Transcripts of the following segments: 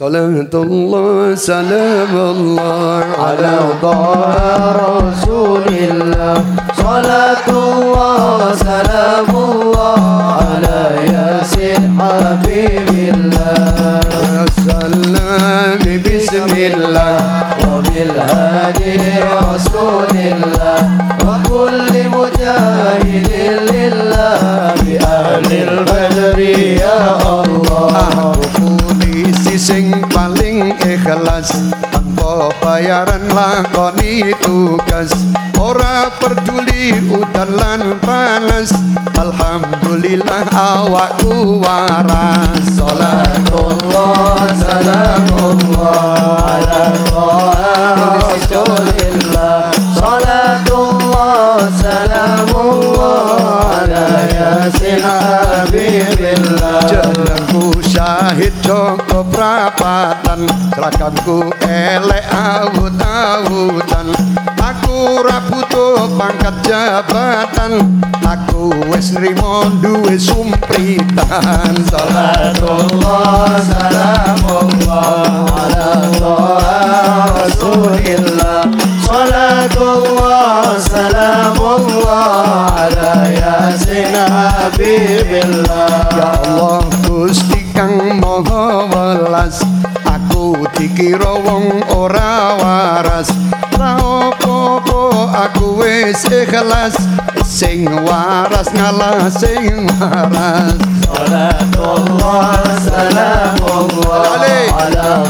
صلاة الله سلام الله على طه رسول الله. صلاة الله سلام الله على ياسين حبيب الله. السلام بسم الله وبالهادي رسول الله. Ikhlas tanpa bayaran lakoni tugas. Ora peduli udan lan panas alhamdulillah awakku waras. Salatullah salamullah ala rasulillah salatullah salamullah ala yasin habibillah. Jenengku syahid joko prapatan seragamku elek awut-awutan. Aku butuh pangkat jabatan aku wis nrimo duwe sumpritan. Salatullah salamullah ala rasulillah. Salatullah salamullah ala yasin habibillah. Ya Allah Gusti kang maha welas aku dikira wong ora waras. Ra apa-apa aku wis ikhlas sing waras ngalah sing waras. Salatullah salamullah ala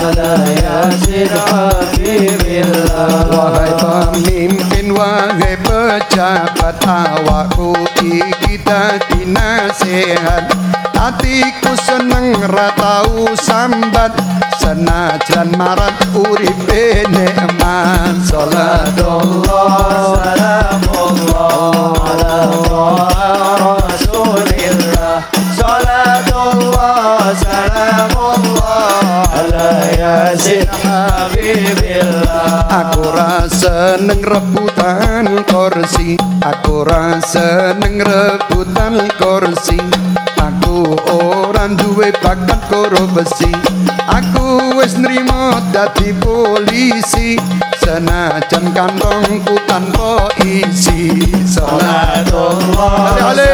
ala yasin habibillah wahai dadi nasihat hatiku seneng ra tau sambat senajan marat uripe nikmat salatullah salamullah ala rasulillah salatullah salamullah ala Aku rasa seneng rebutan kursi. Aku rasa seneng rebutan kursi. Aku orang duwe bakat korupsi Aku wis nrimo dadi polisi. Senajan kantongku tanpa isi. Salatullah. Ale,